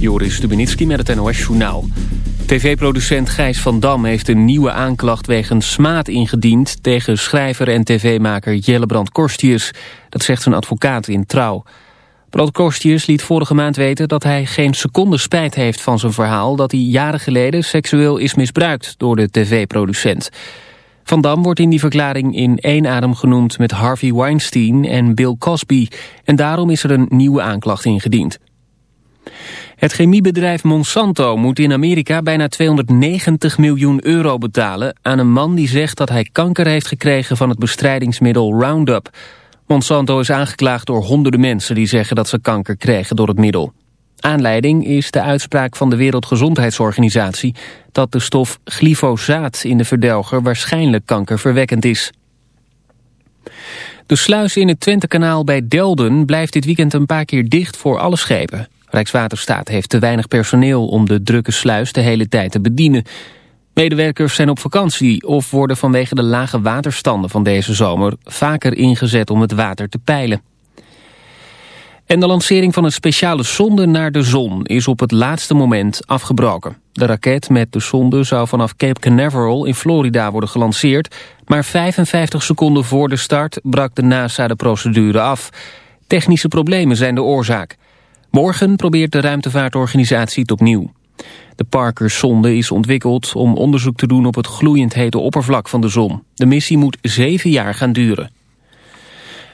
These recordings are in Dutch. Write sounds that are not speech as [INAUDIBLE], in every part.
Joris Stubenitski met het NOS-journaal. TV-producent Gijs van Dam heeft een nieuwe aanklacht wegens smaad ingediend... tegen schrijver en tv-maker Jellebrand Korstius. Dat zegt zijn advocaat in Trouw. Brand Korstius liet vorige maand weten dat hij geen seconde spijt heeft van zijn verhaal... dat hij jaren geleden seksueel is misbruikt door de tv-producent. Van Dam wordt in die verklaring in één adem genoemd met Harvey Weinstein en Bill Cosby. En daarom is er een nieuwe aanklacht ingediend. Het chemiebedrijf Monsanto moet in Amerika bijna 290 miljoen euro betalen... aan een man die zegt dat hij kanker heeft gekregen van het bestrijdingsmiddel Roundup. Monsanto is aangeklaagd door honderden mensen die zeggen dat ze kanker kregen door het middel. Aanleiding is de uitspraak van de Wereldgezondheidsorganisatie... dat de stof glyfosaat in de verdelger waarschijnlijk kankerverwekkend is. De sluis in het Twentekanaal bij Delden blijft dit weekend een paar keer dicht voor alle schepen. Rijkswaterstaat heeft te weinig personeel om de drukke sluis de hele tijd te bedienen. Medewerkers zijn op vakantie of worden vanwege de lage waterstanden van deze zomer vaker ingezet om het water te peilen. En de lancering van een speciale sonde naar de zon is op het laatste moment afgebroken. De raket met de sonde zou vanaf Cape Canaveral in Florida worden gelanceerd, maar 55 seconden voor de start brak de NASA de procedure af. Technische problemen zijn de oorzaak. Morgen probeert de ruimtevaartorganisatie het opnieuw. De Parker-sonde is ontwikkeld om onderzoek te doen op het gloeiend hete oppervlak van de zon. De missie moet zeven jaar gaan duren.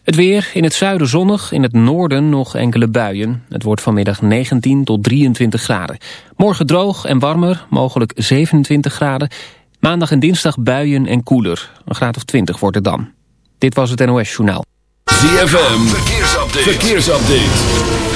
Het weer, in het zuiden zonnig, in het noorden nog enkele buien. Het wordt vanmiddag 19 tot 23 graden. Morgen droog en warmer, mogelijk 27 graden. Maandag en dinsdag buien en koeler. Een graad of 20 wordt het dan. Dit was het NOS Journaal. ZFM, verkeersupdate. verkeersupdate.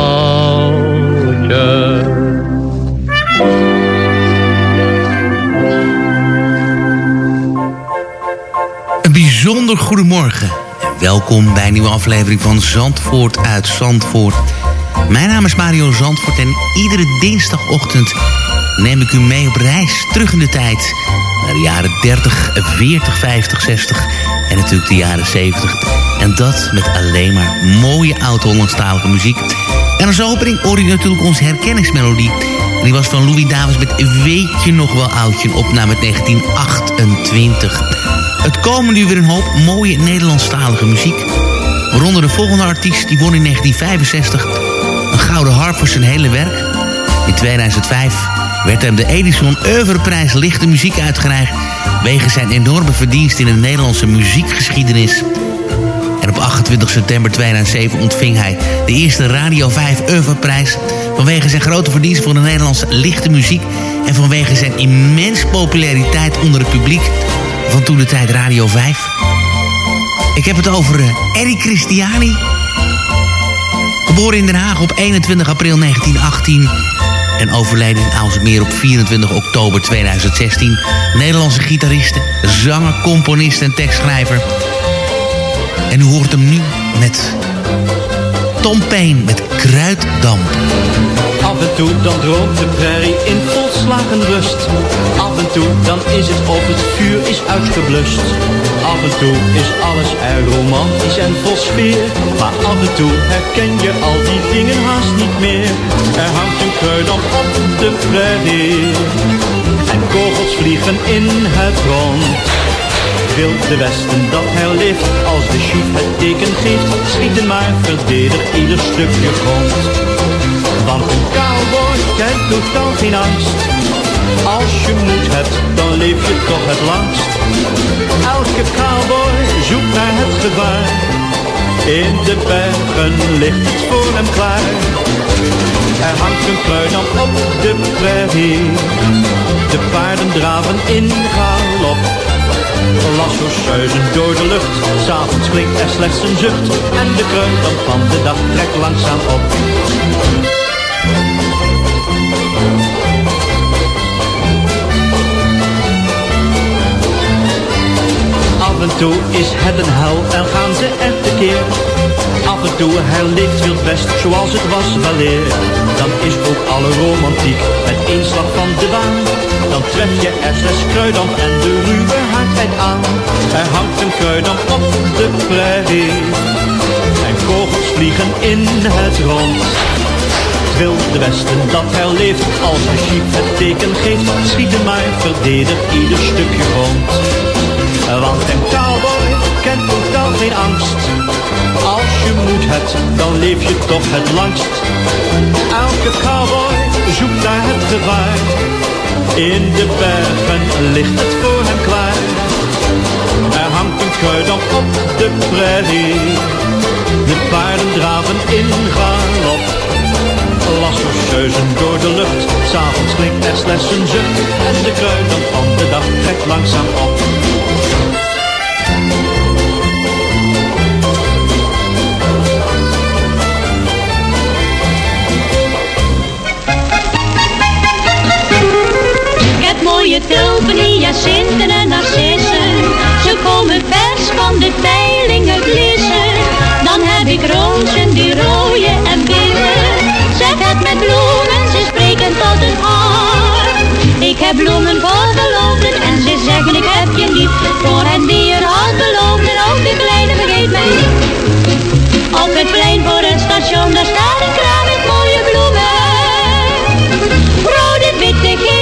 Bijzonder goedemorgen en welkom bij een nieuwe aflevering van Zandvoort uit Zandvoort. Mijn naam is Mario Zandvoort en iedere dinsdagochtend neem ik u mee op reis terug in de tijd. Naar de jaren 30, 40, 50, 60 en natuurlijk de jaren 70. En dat met alleen maar mooie oud-Hollandstalige muziek. En als opening hoor je natuurlijk onze herkenningsmelodie. Die was van Louis Davis met Weet je nog wel oudje, een opname uit 1928. Het komen nu weer een hoop mooie Nederlandstalige muziek. Waaronder de volgende artiest, die won in 1965 een gouden harp voor zijn hele werk. In 2005 werd hem de Edison Oeuvreprijs Lichte Muziek uitgereikt... wegens zijn enorme verdienst in de Nederlandse muziekgeschiedenis. En op 28 september 2007 ontving hij de eerste Radio 5 Oeuvreprijs... vanwege zijn grote verdienst voor de Nederlandse lichte muziek... en vanwege zijn immens populariteit onder het publiek van toen de tijd Radio 5. Ik heb het over uh, Eddie Christiani. Geboren in Den Haag op 21 april 1918 en overleden in Aalsmeer op 24 oktober 2016. Nederlandse gitariste, zanger, componist en tekstschrijver. En u hoort hem nu met Tom Payne met Kruiddamp. Af en toe dan droomt de prairie in volslagen rust. Af en toe dan is het of het vuur is uitgeblust. Af en toe is alles erg romantisch en vol sfeer. Maar af en toe herken je al die dingen haast niet meer. Er hangt een kruidamp op de prairie. En kogels vliegen in het rond. Wil de Westen dat herleeft als de chief het teken geeft. Schieten maar, verdedig ieder stukje grond. Want een cowboy kent totaal geen angst. Als je moed hebt, dan leef je toch het langst. Elke cowboy zoekt naar het gevaar. In de bergen ligt het voor hem klaar. Er hangt een kruidam op de prairie. De paarden draven in galop. Lasso's zuizen door de lucht. S'avonds klinkt er slechts een zucht. En de kruidam van de dag trekt langzaam op. toe is het een hel en gaan ze er tekeer. Af en toe herleeft wild best zoals het was weleer. Dan is ook alle romantiek met één slag van de baan. Dan tref je er kruidamp en de ruwe hardheid aan. Er hangt een kruidamp op de prairie. En kogels vliegen in het rond. Het wilde westen dat herleeft als een chief het teken geeft. Schieten maar, verdedig ieder stukje grond. Want een cowboy kent totaal geen angst. Als je moed hebt, dan leef je toch het langst. Elke cowboy zoekt naar het gevaar. In de bergen ligt het voor hem klaar. Er hangt een kruidamp op de prairie. De paarden draven in galop. Lassos zeuzen door de lucht. S'avonds klinkt er slechts een zucht. En de kruidamp van de dag trekt langzaam op. mooie tulpen, hyacinten en narcissen. Ze komen vers van de peilingen glissen. Dan heb ik rozen die rooien en witte. Zeg het met bloemen, ze spreken tot het hart. Ik heb bloemen voor geloofden en ze zeggen ik heb je lief. Voor hen die er had beloofd en ook de kleine vergeet mij niet. Op het plein voor het station, daar staat een kraam met mooie bloemen. Rode, witte,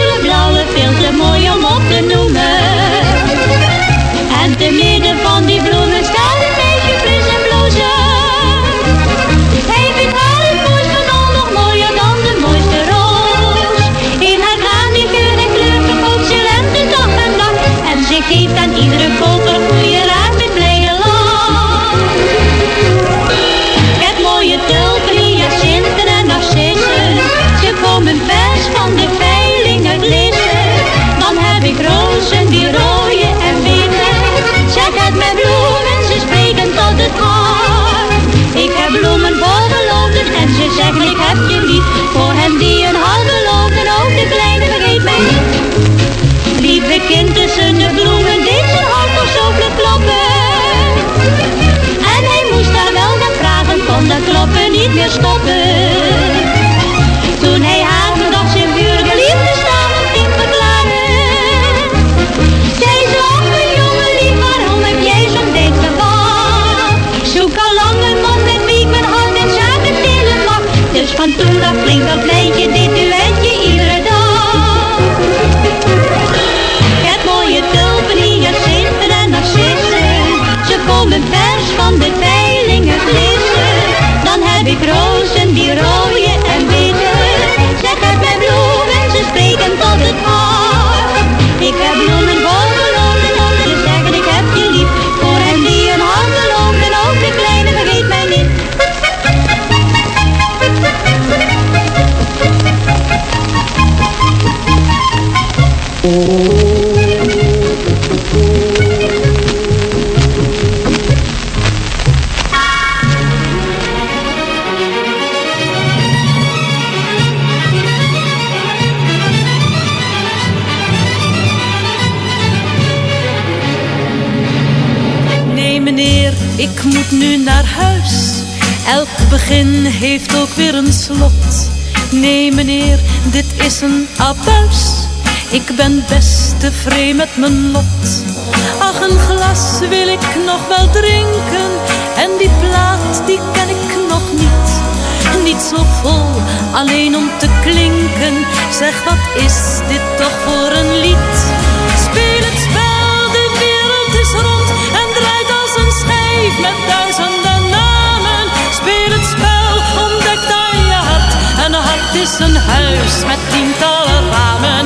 kloppen niet meer stoppen. Ik ben best tevreden met mijn lot. Ach, een glas wil ik nog wel drinken. En die plaat, die ken ik nog niet. Niet zo vol, alleen om te klinken. Zeg, wat is dit toch voor een lied? Speel het spel, de wereld is rond en draait als een schijf met duizenden namen. Speel het spel, ontdek aan je hart. Een hart is een huis met tientallen ramen.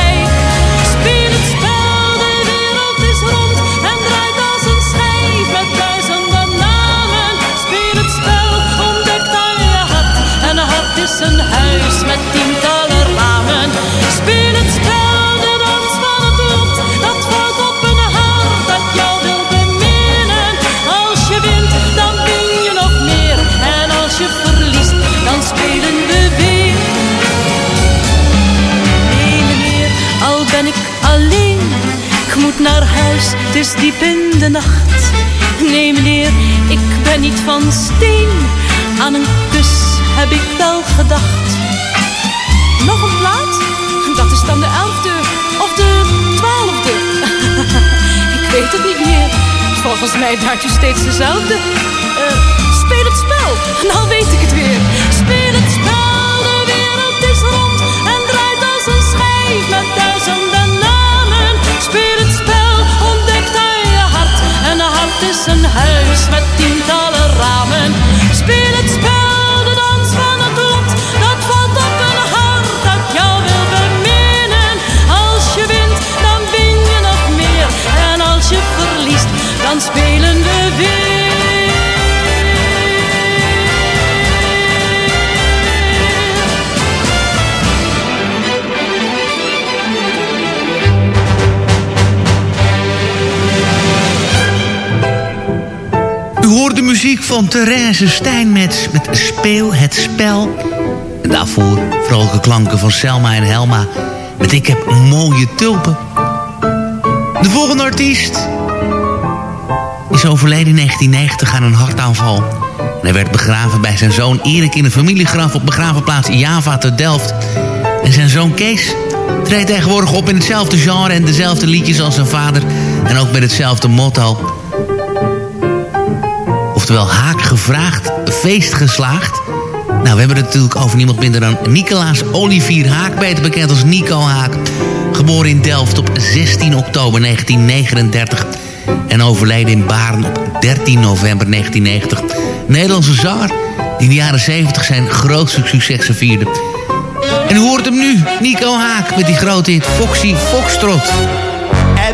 Naar huis, het is diep in de nacht. Nee meneer, ik ben niet van steen. Aan een kus heb ik wel gedacht. Nog een plaat? Dat is dan de elfde of de twaalfde. [LAUGHS] ik weet het niet meer. Volgens mij draait u steeds dezelfde. Eh, speel het spel, nou weet ik het weer. Hart is een huis met tientallen ramen. Speel het spel, de dans van het lot. Dat valt op een hart dat jou wil beminnen. Als je wint, dan win je nog meer. En als je verliest, dan spelen van Therese Stijn met, Speel het Spel. En daarvoor vrolijke klanken van Selma en Helma met Ik heb mooie tulpen. De volgende artiest is overleden in 1990 aan een hartaanval. Hij werd begraven bij zijn zoon Erik in een familiegraf op begravenplaats Java te Delft. En zijn zoon Kees treedt tegenwoordig op in hetzelfde genre en dezelfde liedjes als zijn vader. En ook met hetzelfde motto. Oftewel haak gevraagd, feest geslaagd. Nou, we hebben het natuurlijk over niemand minder dan Nicolaas Olivier Haak, beter bekend als Nico Haak. Geboren in Delft op 16 oktober 1939 en overleden in Baren op 13 november 1990. Nederlandse zanger die in de jaren 70 zijn grootste successen vierde. En u hoort hem nu, Nico Haak, met die grote hit Foxy Foxtrot.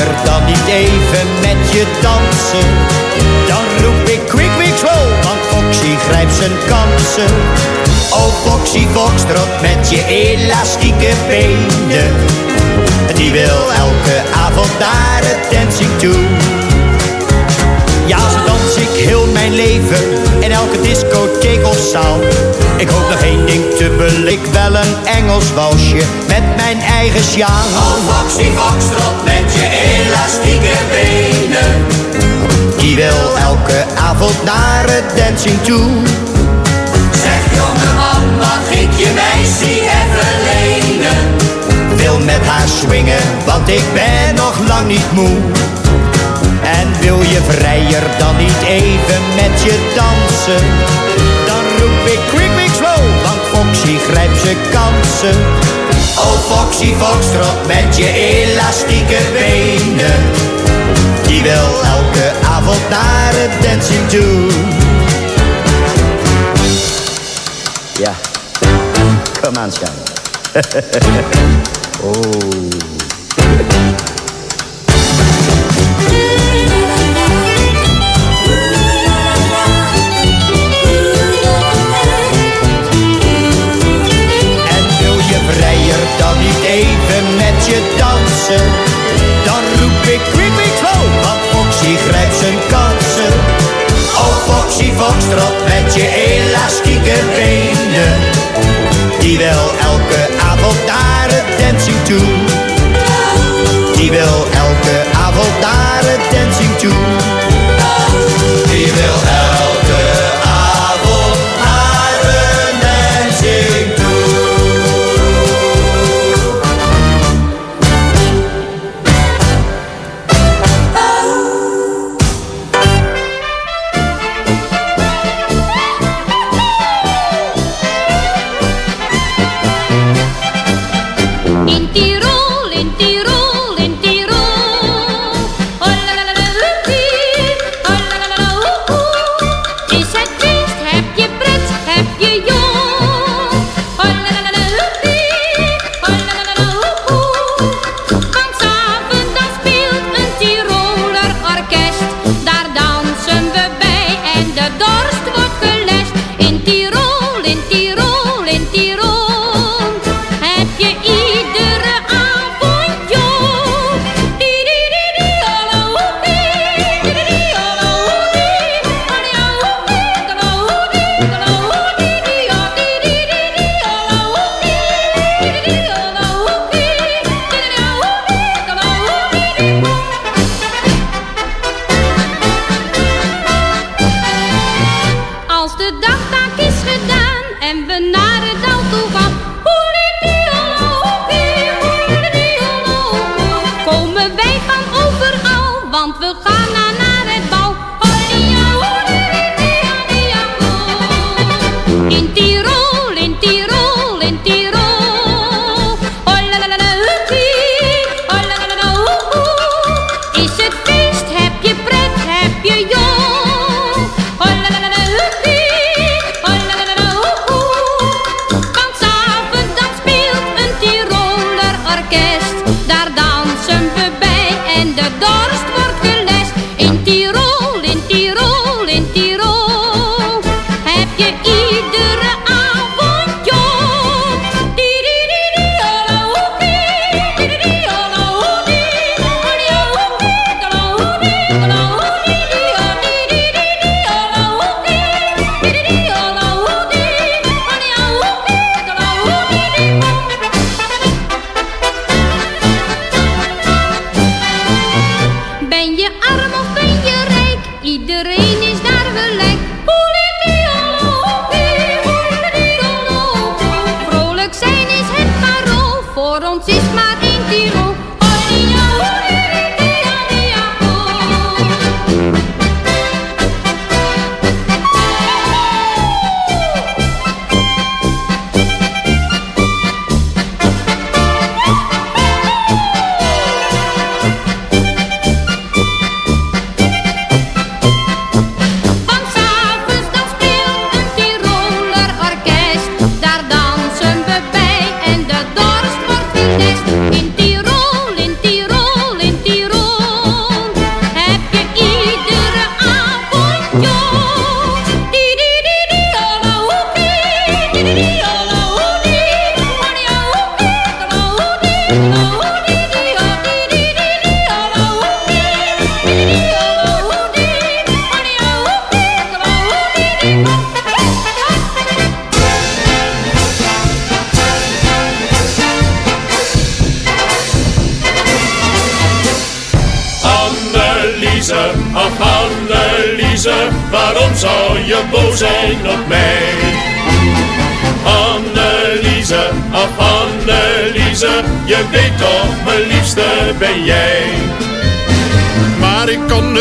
vrijer dan niet even met je dansen? Dan roep ik quick, quick, slow, want Foxy grijpt zijn kansen. Oh Foxy Foxtrot met je elastieke benen. Die wil elke avond naar het dancing toe. Ja, zo dans ik heel mijn leven in elke discotheek of zaal. Ik hoop nog één ding te belik, wel een Engels walsje met mijn eigen sjaal. Oh, Foxy Foxtrot met je elastieke benen. Die wil elke avond naar het dancing toe. Zeg jongeman, mag ik je meisje even lenen? Wil met haar swingen, want ik ben nog lang niet moe. Wil je vrijer dan niet even met je dansen? Dan roep ik quick, quick, slow, want Foxy grijpt zijn kansen. Oh Foxy trot met je elastieke benen. Die wil elke avond naar het dancing doen. Ja, kom aan, [LAUGHS] oh.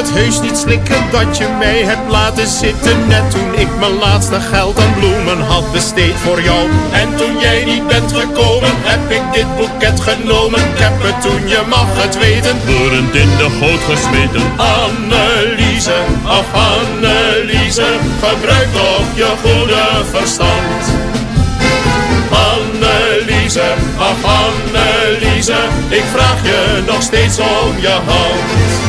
Heus niet slikken dat je mij hebt laten zitten. Net toen ik mijn laatste geld aan bloemen had besteed voor jou. En toen jij niet bent gekomen heb ik dit boeket genomen. Ik heb het toen, je mag het weten. Woedend in de goot gesmeten. Anneliese, ach Anneliese Gebruik toch je goede verstand. Anneliese, ach Anneliese Ik vraag je nog steeds om je hand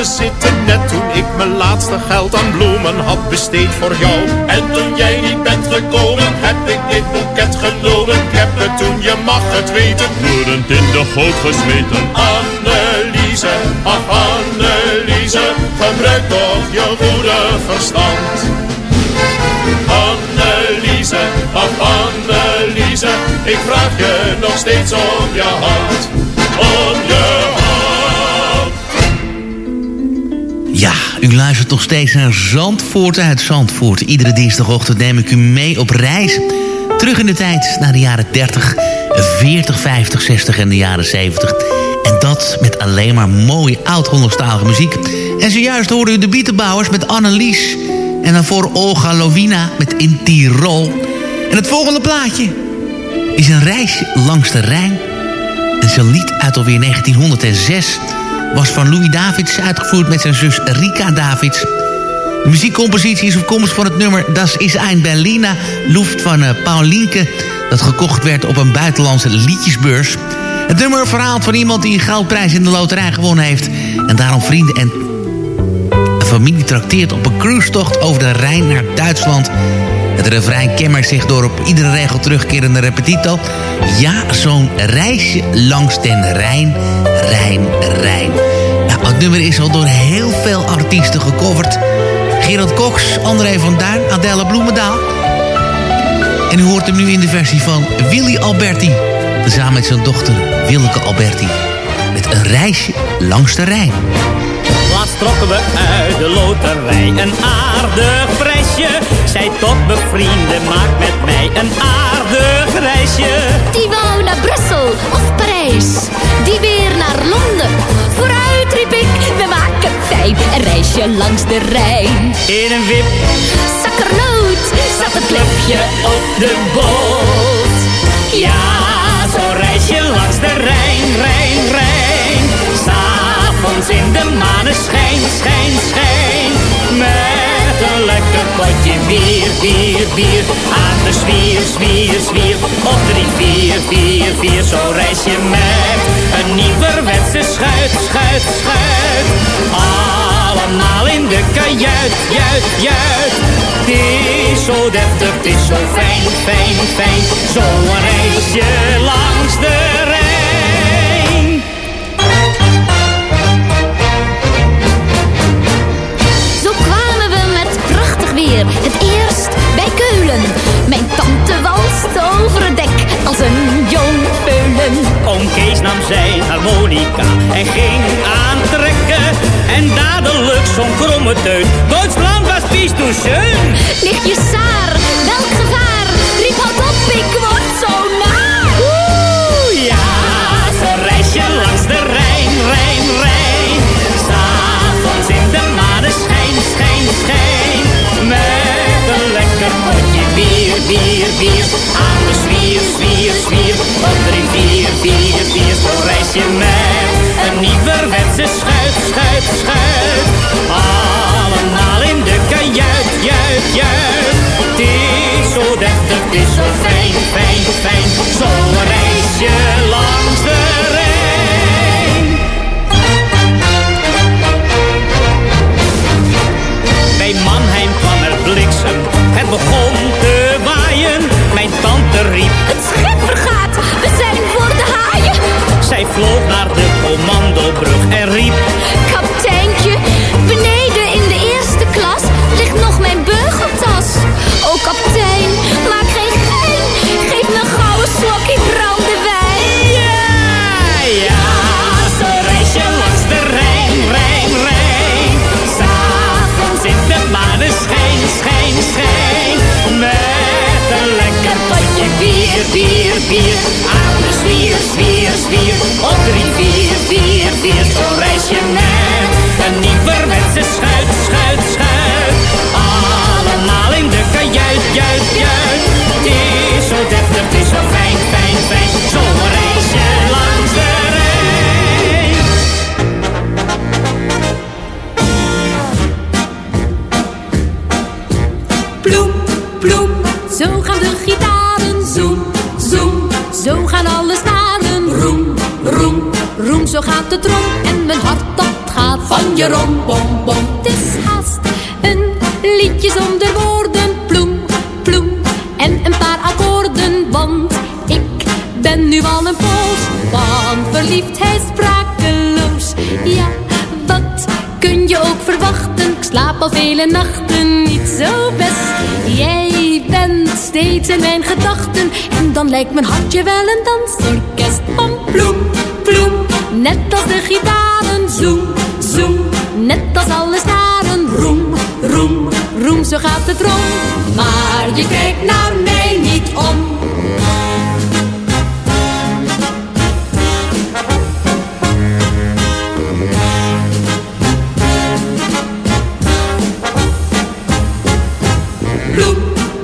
laten zitten Net toen ik mijn laatste geld aan bloemen had besteed voor jou En toen jij niet bent gekomen heb ik dit boeket genomen Ik heb het toen, je mag het weten Woedend in de goot gesmeten. Anneliese, ach Anneliese, gebruik toch je goede verstand. Anneliese, ach Anneliese, ik vraag je nog steeds om je hand. Om je u luistert nog steeds naar Zandvoort uit Zandvoort. Iedere dinsdagochtend neem ik u mee op reis. Terug in de tijd naar de jaren 30, 40, 50, 60 en de jaren 70. En dat met alleen maar mooie oud-Hollandstalige muziek. En zojuist hoorde u de Bietenbouwers met Annelies. En daarvoor Olga Lovina met In Tirol. En het volgende plaatje is een reisje langs de Rijn. Een lied uit alweer 1906 was van Louis Davids uitgevoerd met zijn zus Rika Davids. De muziekcompositie is afkomstig van het nummer Das is ein Berliner Luft van uh, Paulinke... dat gekocht werd op een buitenlandse liedjesbeurs. Het nummer verhaalt van iemand die een goudprijs in de loterij gewonnen heeft... en daarom vrienden en familie trakteert op een cruisetocht over de Rijn naar Duitsland... Het refrein kenmerkt zich door op iedere regel terugkerende repetito. Ja, zo'n reisje langs den Rijn, Rijn, Rijn. Nou, het nummer is al door heel veel artiesten gecoverd. Gerard Cox, André van Duin, Adelle Bloemendaal. En u hoort hem nu in de versie van Willy Alberti. Samen met zijn dochter Willeke Alberti. Met een reisje langs de Rijn. Trokken we uit de loterij een aardig prijsje. Zij tot bevrienden, maak met mij een aardig reisje. Die wou naar Brussel of Parijs, die weer naar Londen. Vooruit riep ik, we maken fijn een reisje langs de Rijn. In een wip, Zakkernoot zat het klepje op de boot. Ja, zo'n reisje langs de Rijn, Rijn, Rijn. In de maneschijn, schijn, schijn. Met een lekker potje bier, bier, bier. Aan de zwier, zwier, zwier. Op drie, vier, vier, vier. Zo reis je met een nieuwerwetse schuit, schuit, schuit. Allemaal in de kajuit, juit, juit. Het is zo deftig, is zo fijn, fijn, fijn. Zo'n reisje langs de Rijn. Weer, het eerst bij Keulen. Mijn tante walst over het dek als een jong peulen. Oom Kees nam zijn harmonica en ging aantrekken. En dadelijk zo'n kromme teut. Duitsland was pies toen schön. Ligt je saar, welk gevaar? Je rom, bom, bom. Het is haast een liedje zonder woorden. Ploem, ploem. En een paar akkoorden. Want ik ben nu al een poos van verliefdheid sprakeloos. Ja, wat kun je ook verwachten? Ik slaap al vele nachten niet zo best. Jij bent steeds in mijn gedachten. En dan lijkt mijn hartje wel een dansorkest. Om ploem, ploem. Net als de gitaren. Zoem. Net als alle snaren. Roem, roem, roem. Zo gaat het rond. Maar je kijkt naar mij niet om. Ploem,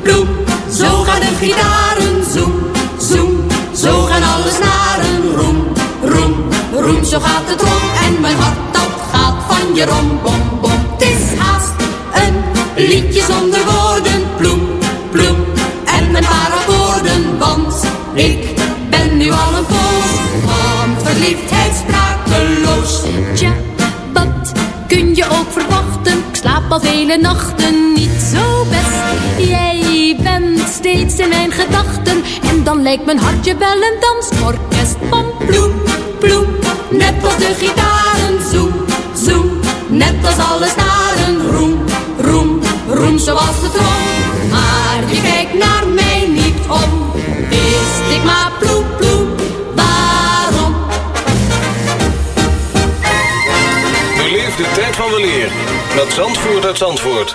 ploem, zo gaan je rom, bom, bom. Het is haast een liedje zonder woorden. Ploem, ploem, en mijn paar akkoorden. Want ik ben nu al een poos van verliefdheid sprakeloos. Tja, wat kun je ook verwachten? Ik slaap al vele nachten niet zo best. Jij bent steeds in mijn gedachten. En dan lijkt mijn hartje wel een dansorkest. Van ploem, ploem, net als de gitaren. Net als alle snaren. Roem, roem, roem zoals de trom. Maar je kijkt naar mij niet om. Wist ik maar ploem, ploem, waarom? Beleef de tijd van weleer met Zandvoort uit Zandvoort.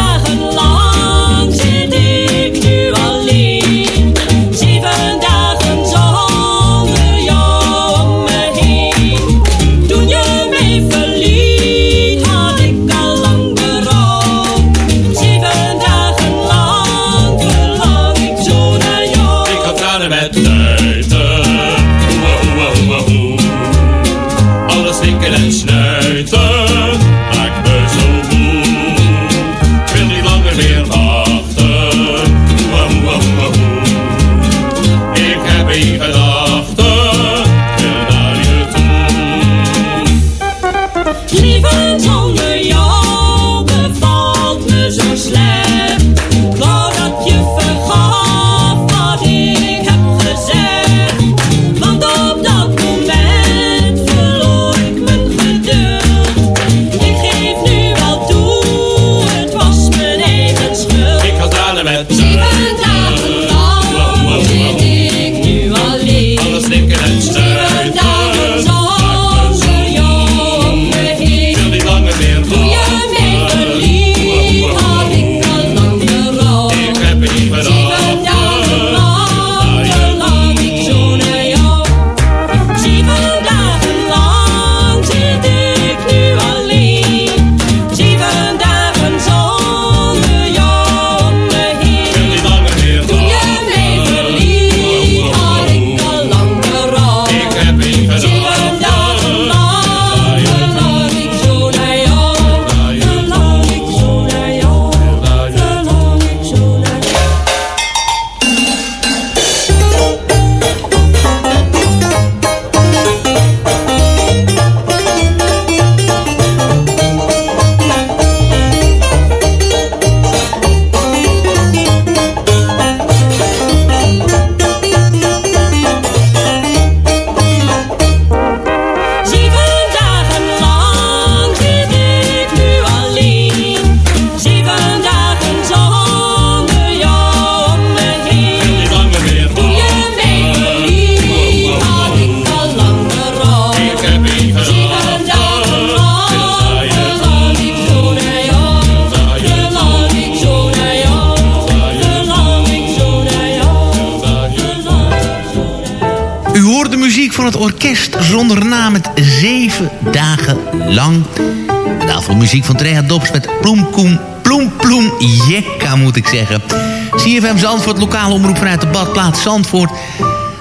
Zandvoort, lokale omroep vanuit de badplaats Zandvoort...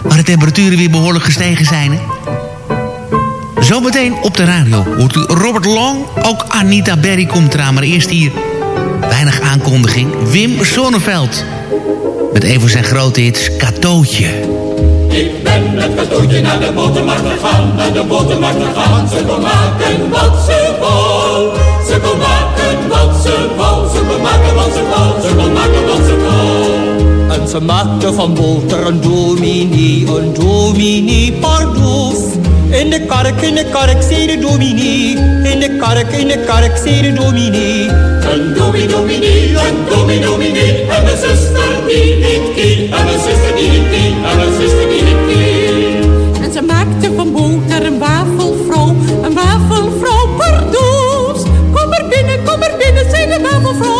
waar de temperaturen weer behoorlijk gestegen zijn. Hè? Zometeen op de radio hoort u Robert Long. Ook Anita Berry komt eraan, maar eerst hier weinig aankondiging. Wim Sonneveld. Met een van zijn grote hits, Katootje. Ik ben met katootje naar de botermarkt gegaan, naar de botermarkt gegaan. Ze kon maken wat ze wou. Ze kon maken wat ze wou. Ze kon maken wat ze wou. Ze kon maken wat ze wou. En ze maakte van boter een dominee, een dominee pardoes. In de kark, in de kark, zei de dominee. In de kark, in de kark, zei de dominee. Een dominee, dominee, een dominee, dominee. En mijn zuster die niet kie. En mijn zuster die niet. En mijn zuster die niet. En ze maakte van boter een wafelvrouw, een wafelvrouw pardoes. Kom er binnen, kom er binnen, zei de wafelvrouw.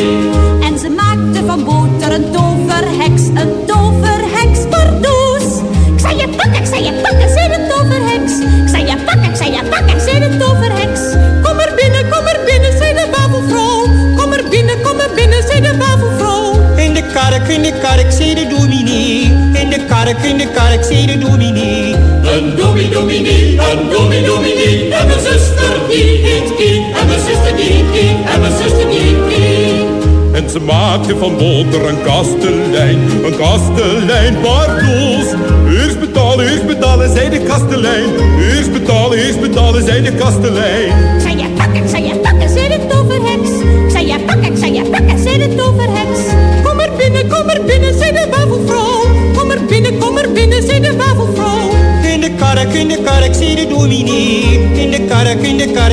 Kark, in de kark, zei de dominee. In de kark, in de kark, zei de dominee. Een dominee, dominee, een dominee, dominee. En mijn zuster die niet kie. En mijn zuster die kie. En mijn zuster die kie. En ze maakte van boter een kastelein, een kastelein pardoes. Eerst betalen, eerst betalen, zei de kastelein. Eerst betalen, eerst betalen, zei de kastelein.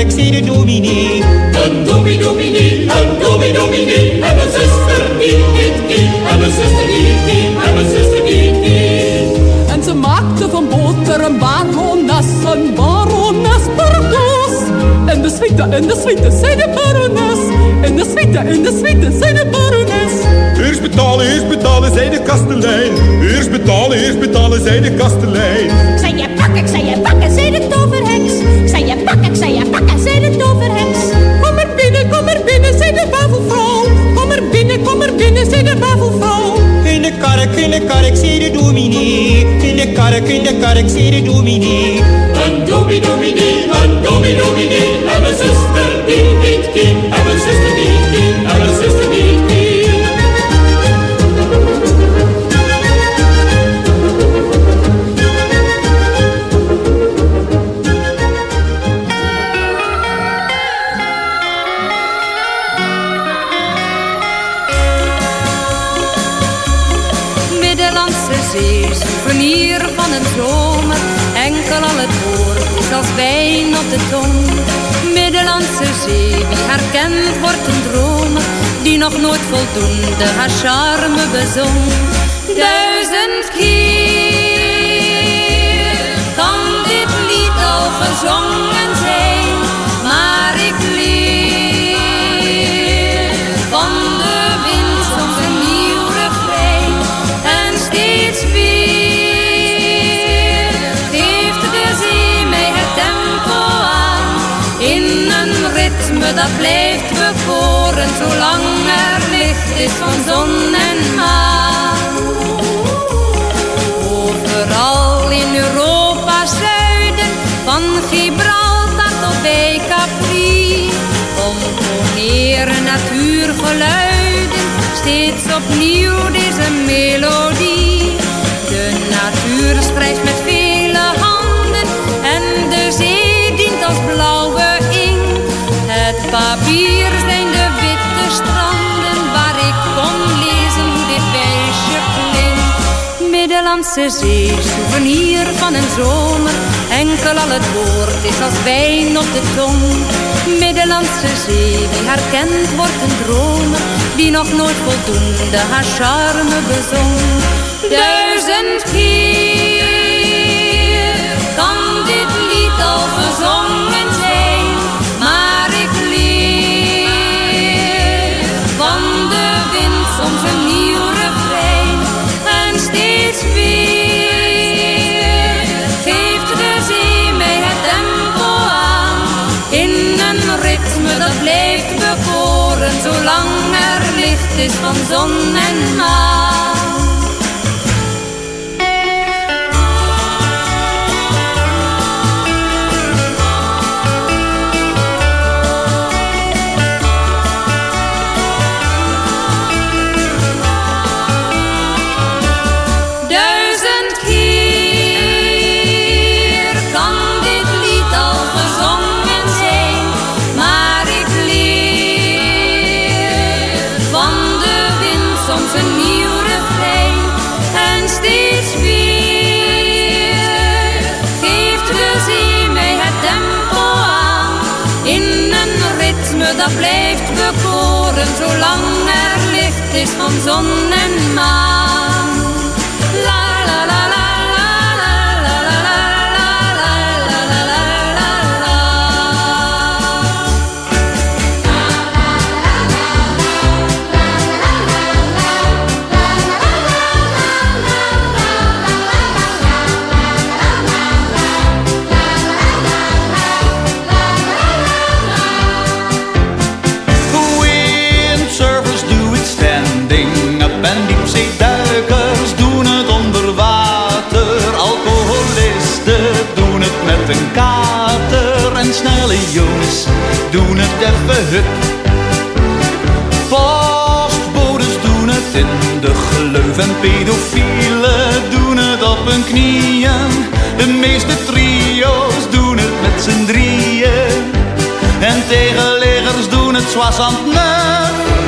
Kark, zei de dominee. Een dominee, dominee, een dominee, dominee. En mijn zuster die niet kie. En mijn zuster die niet kie. En mijn zuster die niet kie. En ze maakte van boter een barones, een barones pardoes. En de suite, en de suite, zei de barones. En de suite, en de suite, zei de barones. Eerst betalen, eerst betalen, zei de kastelein. Eerst betalen, eerst betalen, zei de kastelein. Ik zei je pakken, ik zei je pakken, zei de toverheks. Binnen, zei de wafelvrouw. Kom er binnen, kom er binnen, zei de wafelvrouw. In de kark, in de kark, zei de dominee. In de kark, in de kark, zei de dominee. Een dominee, dominee, een dominee, dominee. En mijn zuster die niet kie. En mijn zuster die herkent wordt een dromer. Die nog nooit voldoende haar charme bezong. Blijft bekoren, zolang er licht is van zon en maan. Overal in Europa zuiden, van Gibraltar tot bij Capri. Componeren natuurgeluiden, steeds opnieuw deze melodie. Franse zee, souvenir van een zomer. Enkel al het woord is als wijn op de tong. Middellandse zee, die herkend wordt een drone, Die nog nooit voldoende haar charme bezong. Duizend keer kan dit lied al gezongen zijn. Maar ik leer van de wind soms een nieuw steeds. Geeft de zee met het tempo aan. In een ritme dat leeft bevoren, Zolang er licht is van zon en maan. Soms een nieuw refrein en steeds weer geeft de zee mij het tempo aan in een ritme dat blijft bekoren zolang er licht is van zon en maan. Postbodes doen het in de gleuf en pedofielen doen het op hun knieën. De meeste trio's doen het met z'n drieën. En tegenleggers doen het nuf. Lolbroeken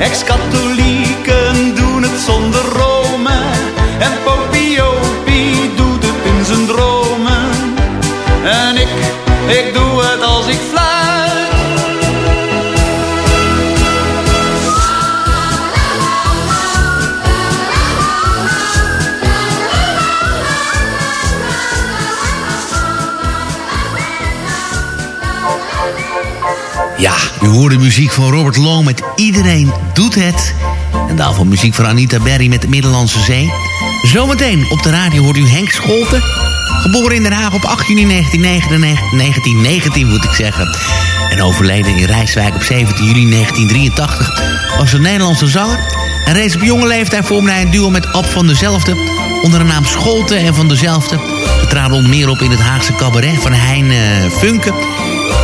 Ex-katholieken doen het zonder Rome. En Popiopie doet het in zijn dromen. En ik, ik doe het als ik fluit. Ja, u hoorde muziek van Robert Long met Iedereen Doet Het. En daarvan muziek van Anita Berry met de Middellandse Zee. Zometeen op de radio hoort u Henk Scholten. Geboren in Den Haag op 8 juni 1919, 1919 moet ik zeggen. En overleden in Rijswijk op 17 juli 1983 was een Nederlandse zanger. En reeds op jonge leeftijd vormde hij een duo met Ab van dezelfde... onder de naam Scholten en van dezelfde. Ze traden meer op in het Haagse cabaret van Hein eh, Funke...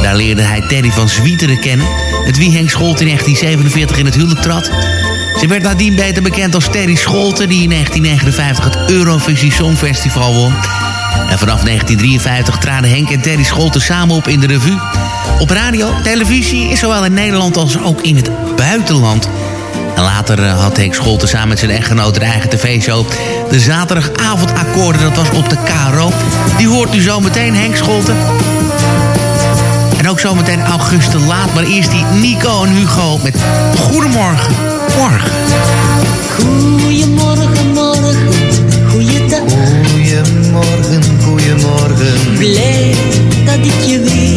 Daar leerde hij Terry van Zwieteren kennen. Het wie Henk Scholt in 1947 in het huwelijk trad. Ze werd nadien beter bekend als Terry Scholten... die in 1959 het Eurovisie Songfestival won. En vanaf 1953 traden Henk en Terry Scholten samen op in de revue. Op radio, televisie is zowel in Nederland als ook in het buitenland. En later eh, had Henk Scholten samen met zijn echtgenoot een eigen tv-show... de zaterdagavondakkoorden, dat was op de KRO. Die hoort u zo meteen, Henk Scholten. En ook zometeen Auguste Laat. Maar eerst die Nico en Hugo met Goedemorgen. Morgen. Goedemorgen, morgen, goeiedag. Goedemorgen, goedemorgen. Blij dat ik je weer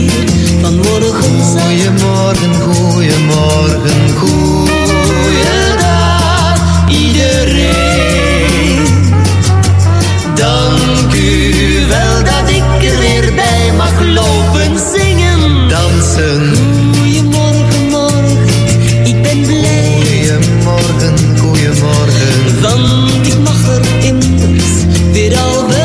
Goeiemorgen, goeiemorgen, goeiedag iedereen. Dank u wel dat ik er weer bij mag lopen zingen, dansen. Goeiemorgen, morgen, ik ben blij. Goeiemorgen, goeiemorgen. Want ik mag er immers weer al bij.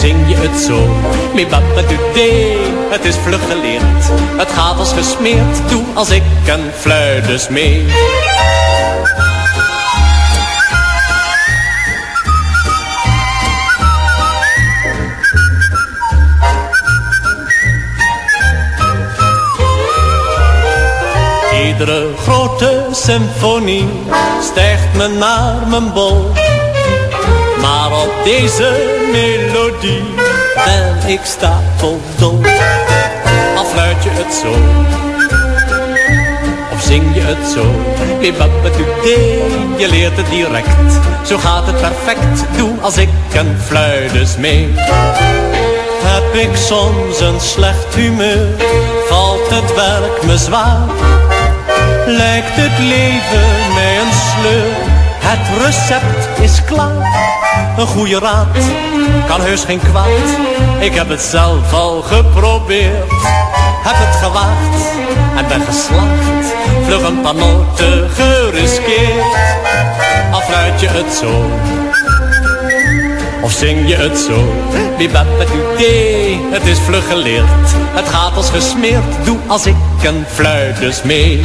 zing je het zo. Mi het is vlug geleerd. Het gaat als gesmeerd, doe als ik een fluit dus mee. Iedere grote symfonie stijgt me naar mijn bol. Deze melodie ben ik stapeldol. Al fluit je het zo, of zing je het zo. Je leert het direct. Zo gaat het perfect, doe als ik een dus mee. Heb ik soms een slecht humeur, valt het werk me zwaar. Lijkt het leven mij een sleur, het recept is klaar. Een goede raad kan heus geen kwaad. Ik heb het zelf al geprobeerd. Heb het gewaagd en ben geslaagd. Vlug een paar noten geriskeerd. Al fluit je het zo. Of zing je het zo? Bibabadudee, het is vlug geleerd. Het gaat als gesmeerd, doe als ik een fluit dus mee.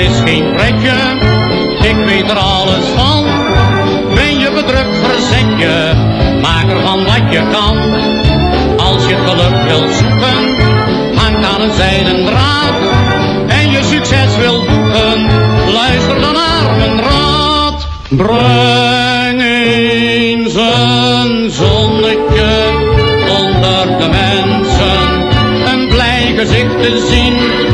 Is geen pretje, ik weet er alles van. Ben je bedrukt, verzet je, maak ervan wat je kan. Als je geluk wilt zoeken, hangt aan een zijden draad. En je succes wilt boeken, luister dan naar mijn raad. Breng eens een zonnetje onder de mensen. Een blij gezicht te zien,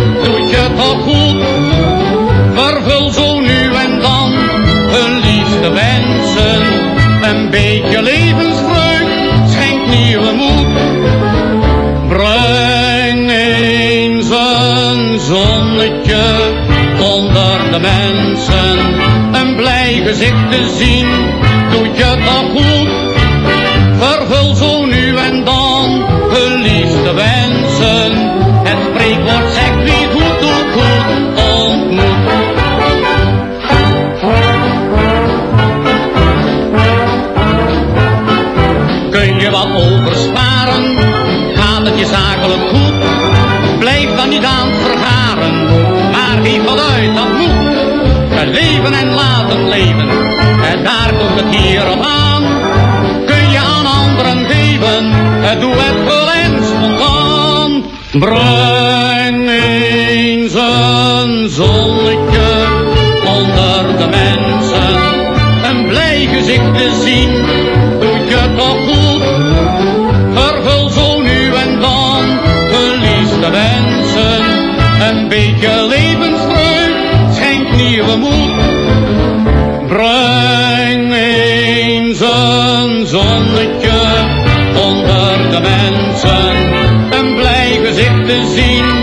gezicht te zien, doet je toch goed. Vervul aan. Kun je aan anderen geven, het doe het wel en spontaan. Breng eens een zonnetje onder de mensen. Een blij gezicht te zien, doet je toch goed. Vervul zo nu en dan hun liefste wensen. Een beetje levensvreugd schenkt nieuwe moed. Zonnetje onder de mensen. Een blij gezicht te zien,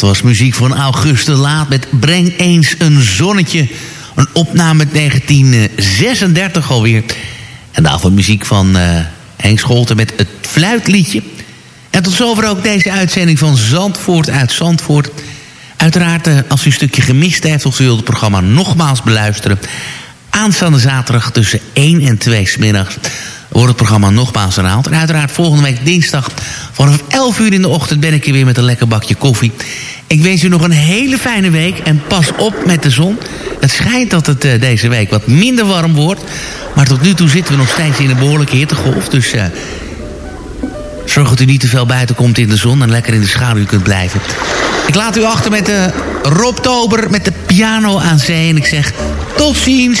dat was muziek van Auguste Laat met Breng eens een zonnetje. Een opname uit 1936 alweer. En daarvoor muziek van eh Henk Scholten met het fluitliedje. En tot zover ook deze uitzending van Zandvoort uit Zandvoort. Uiteraard, eh, als u een stukje gemist heeft of u wilt het programma nogmaals beluisteren... aanstaande zaterdag tussen 1 en 2 smiddags wordt het programma nogmaals herhaald. En uiteraard volgende week dinsdag vanaf 11 uur in de ochtend ben ik hier weer met een lekker bakje koffie. Ik wens u nog een hele fijne week en pas op met de zon. Het schijnt dat het eh, deze week wat minder warm wordt. Maar tot nu toe zitten we nog steeds in een behoorlijke hittegolf. Dus eh, zorg dat u niet te veel buiten komt in de zon... en lekker in de schaduw kunt blijven. Ik laat u achter met de Rob Tober met de piano aan zee. En ik zeg tot ziens.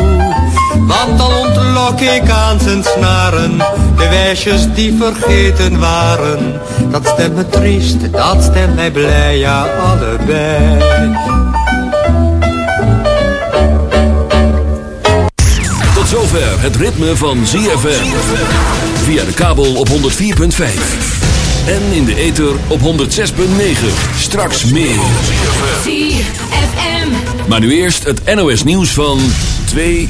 want dan ontlok ik aan zijn snaren De wijsjes die vergeten waren Dat stemt me triest, dat stemt mij blij, ja allebei Tot zover het ritme van ZFM. Via de kabel op 104.5. En in de ether op 106.9. Straks meer. ZFM. Maar nu eerst het NOS nieuws van 2